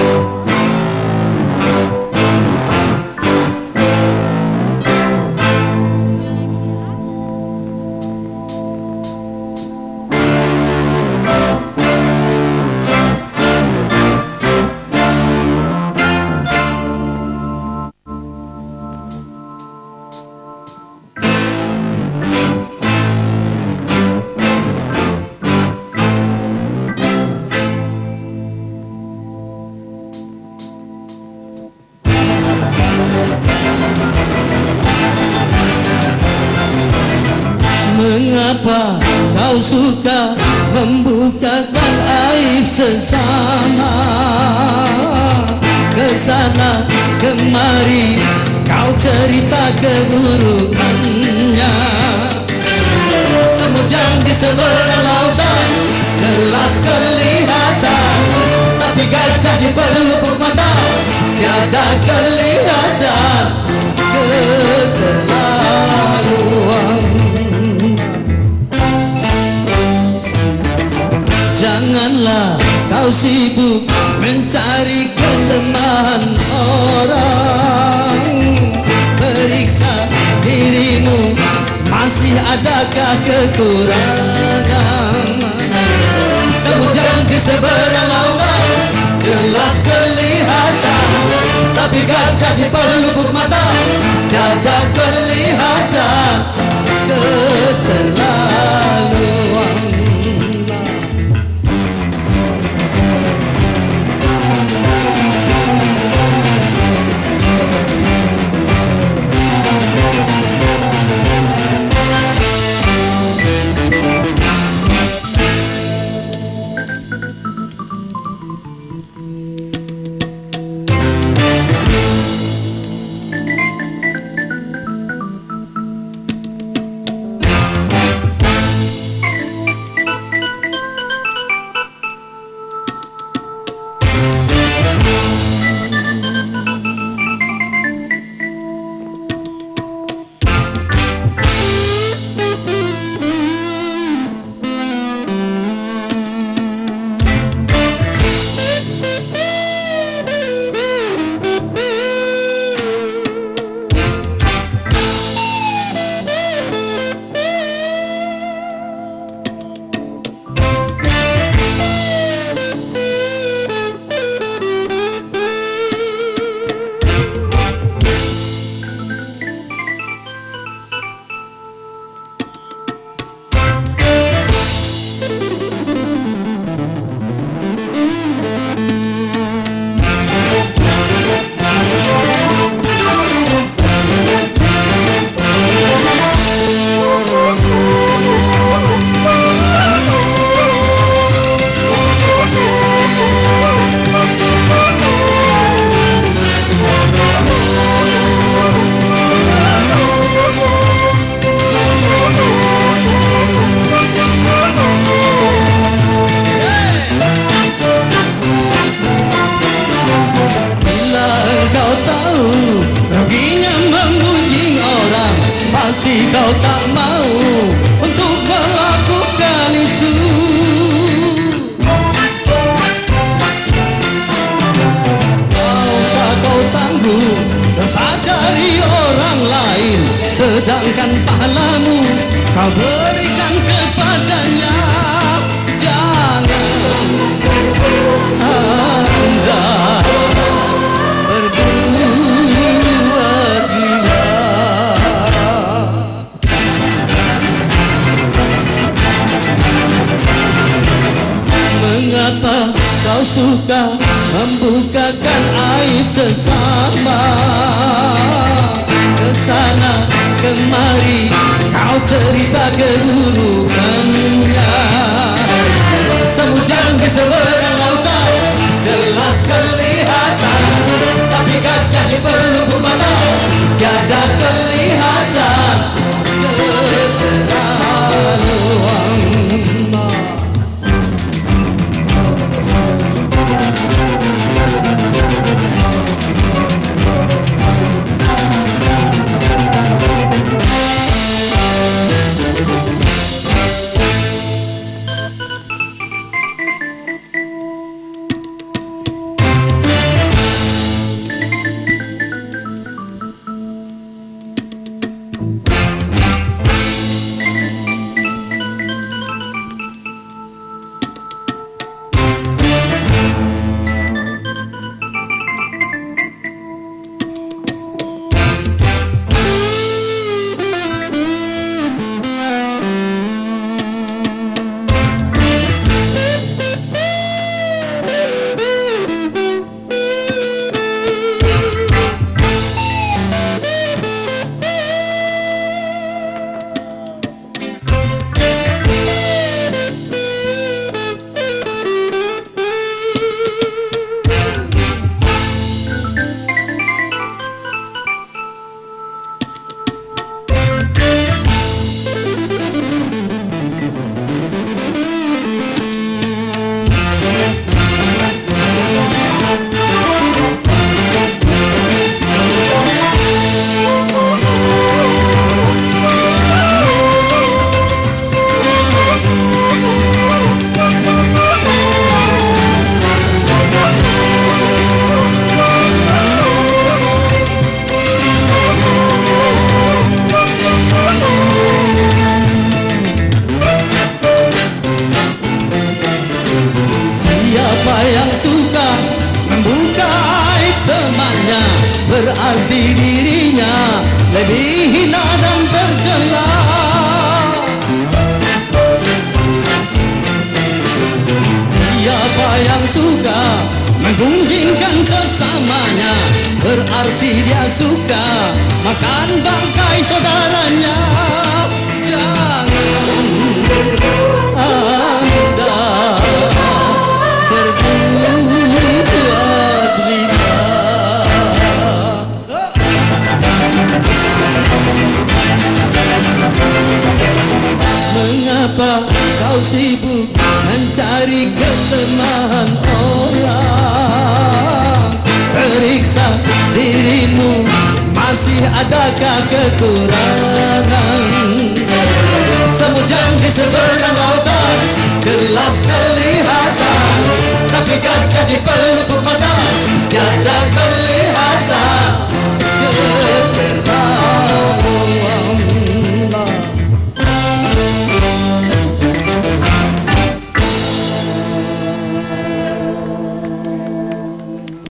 you. Kau suka membukakan aib sesama? Ke sana kemari kau cerita keburukannya. Semut yang di seberang lautan jelas kelihatan. Tapi gajah di pelupuk mata tiada kelihatan. Keterlaluan Kau sibuk mencari kelemahan orang? Periksa dirimu masih adakah kekurangan? Semut yang di seberang lautan jelas kelihatan. Tapi gajah di pelupuk mata tiada kelihatan. Keterlaluan berikan kepadanya. Jangan anda berbuat gila. Mengapa kau suka membukakan aib sesama? Ke sana kemari cerita keburukannya Música Berarti dirinya lebih hina dan tercela. Siapa yang suka menggunjingkan sesamanya Berarti dia suka makan bangkai saudaranya. Jangan. anda kelemahan orang. Periksa dirimu masih adakah kekurangan? Semut yang di seberang lautan jelas kelihatan Tapi gajah di peluk